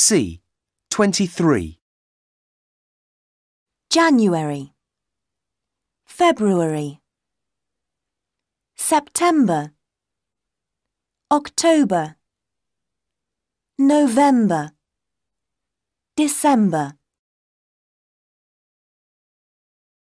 C. 23. January, February, September, October, November, December.